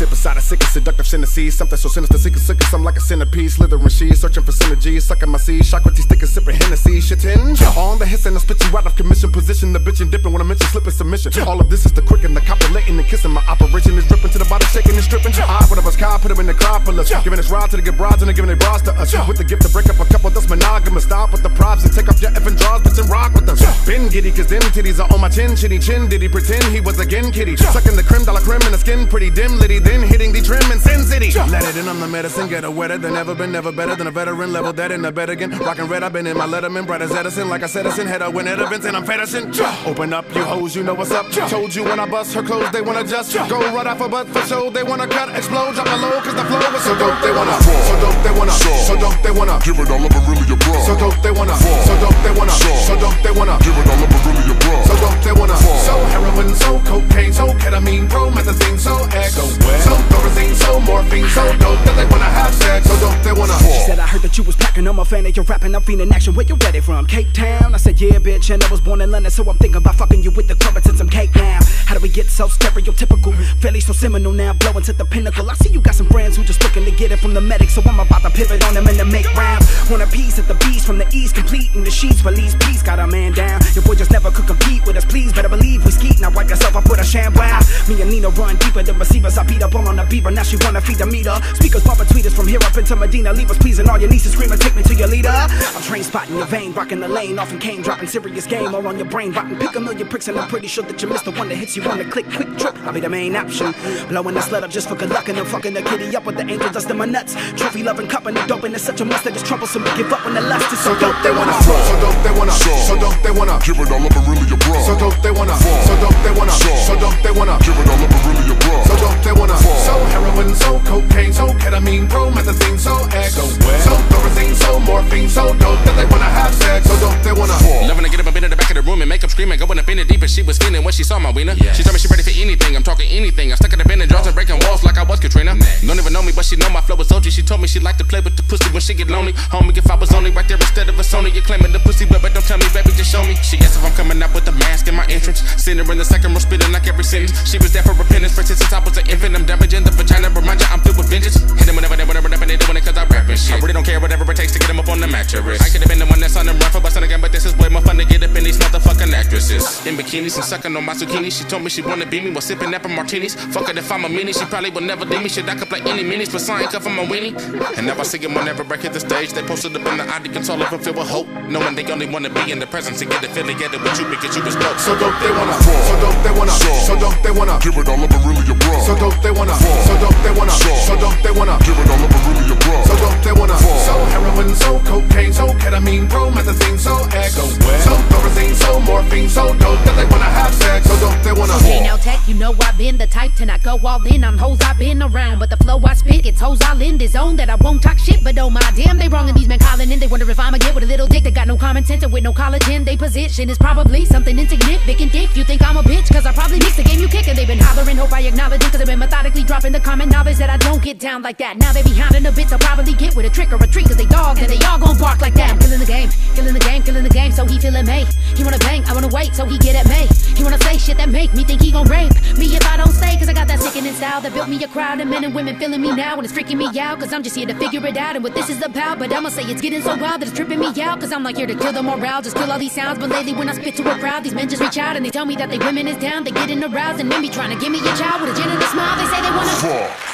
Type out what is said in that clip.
Sip beside a sick and seductive centipede. Something so sinister, sick as sick as I'm like a centipede. Slithering she searching for synergy. Sucking my seed. Chocolate stick and sipping Hennessy. Shitting. On the hiss and I spit you out of commission. Position the bitch and dipping when I mention slipping submission. All of this is the quick and the copulating and kissing. My operation is dripping to the body, shaking and stripping. I a sky, put him in the Acropolis. Giving this ride to the good brides and giving their bras to us. With the gift to break up a couple that's monogamous. Stop with the props and take off your effing drawers, bitch, and rock with us. Been giddy, cause them titties are on my chin. Chitty chin, did he pretend he was again kitty? Sucking the creme de la creme and the skin pretty dim litty. Then hitting the trim in Sin City. Let it in, I'm the medicine. Get a wetter than ever been, never better than a veteran. Level that in the bed again. Rockin' red, I've been in my letterman. Bright as Edison, like I said, Edison. Head up when it events and I'm fetishing. Open up, you hoes, you know what's up. Told you when I bust her clothes, they wanna just go right off a butt for show. They wanna cut, explode, drop the cause the flow is so dope. They wanna, so dope, they wanna, so dope, they wanna. Give it all up and really your bra. So dope, they wanna, so dope, they wanna, so dope, they wanna. Give it all up and really your bra. So dope, they wanna. So heroin, so cocaine, so ketamine, promethazine, so X, so thorazine, so morphine, so dope that they wanna packing. I'm a fan of your rapping. I'm feeling action. Where you it from? Cape Town. I said yeah, bitch. And I was born in London, so I'm thinking about fucking you with the crumpets and some cake now. How do we get so stereotypical? Fairly so seminal now, blowing to the pinnacle. I see you got some friends who just looking to get it from the medic, so I'm about to pivot on them and to make rounds. Want a piece of the beast from the east, completing the sheets, release peace. Got a man down. Your boy just never could compete with us. Please better believe we skeet. Now wipe yourself off with a sham wow. Me and Nina run deeper than receivers. I beat up all on the beaver. Now she wanna feed the meter. Speakers bumping tweeters from here up into Medina. Leave us pleasing all your nieces screaming, take me to your leader. I'm train spotting your vein, rocking the lane, often came dropping serious game all on your brain, rotten. Pick a million pricks, and I'm pretty sure that you missed the one that hits you on the click, quick trip. I'll be the main option. Blowing the sled up just for good luck, and I'm fucking the kitty up with the angel dust in my nuts. Trophy loving cup and the dope, and it's such a must that it's troublesome to give up when the lust is so dope. They wanna, so dope, they wanna, so dope, they wanna. Give it all up and really your bra. So dope, they wanna, so dope, they wanna, so dope, they wanna. Give it all up and really your bra. So dope, they wanna. So heroin, so cocaine, so ketamine, promethazine, so X, so thorazine, so morphine, so dope that they wanna have sex. So dope, they wanna. Loving to get up and been in the back of the room and make up screaming. Going up in and she was feeling when she saw my wiener. She told me she ready for anything. I'm talking anything. I stuck in the bend and draws and breaking walls like I was Katrina. Don't even know me, but she know my flow was OG. She told me she liked to play with the pussy when she get lonely. Homie, if I was only right there instead of a Sony, you claiming the pussy, but, but don't tell me, baby, just show me. She asked if I'm coming out with a mask in my entrance. Sitting her in the second row, spitting like every sentence. She was there for repentance, for since I was an infant. I'm damaging the vagina, remind ya I'm filled with vengeance. Hit them whenever they whatever they they doing it cause I rap and shit. I really don't care whatever it takes to get them up on the mattress. I could have been the one that's on the run for busting again, but this is way more fun to get up in these motherfucking actresses. In bikinis and sucking on my zucchini. She told me she wanna be me while sipping apple martinis. Fuck it if I'm a meanie, she probably will never leave me. Shit, I could play any minis, but sign cuff on my weenie. And now I see them whenever I hit the stage. They posted up in the all of them filled with hope. Knowing they only wanna be in the presence and get affiliated with you because you was dope. So dope, they wanna, so dope, they wanna, so dope, they wanna. Give it all up and really your bra. So dope, they wanna, so dope, they wanna, so dope, they wanna. Give it all up and really your bra. So dope, they wanna. So heroin, so cocaine, so ketamine, promethazine, morphine, so dope that they wanna have know I've been the type to not go all in on hoes I've been around. But the flow I spit, it's hoes in the zone that I won't talk shit, but oh my damn, they wrong and these men calling in. They wonder if I'ma get with a little dick that got no common sense and with no collagen. They position is probably something insignificant. If you think I'm a bitch, cause I probably mix the game you kickin'. They've been hollering, hope I acknowledge it, cause I've been methodically dropping the common knowledge that I don't get down like that. Now they be hounding a bit, they'll probably get with a trick or a treat, cause they dog and they all gon' bark like that. I'm killing the game, killing the game, killing the game, so he feeling me. He wanna bang, I wanna wait, so he get at me. He wanna say shit that make me think he gon' rape me if I don't stay, cause I got that sickening style that built me a crowd of men and women feeling me now, and it's freaking me out, cause I'm just here to figure it out and what this is about. But I'ma say it's getting so wild that it's tripping me out, cause I'm not here to kill the morale, just kill all these sounds. But lately, when I spit to a crowd, these men just reach out and they tell me that they women is down, they getting aroused, and then be trying to give me a child with a genital smile. They say they wanna.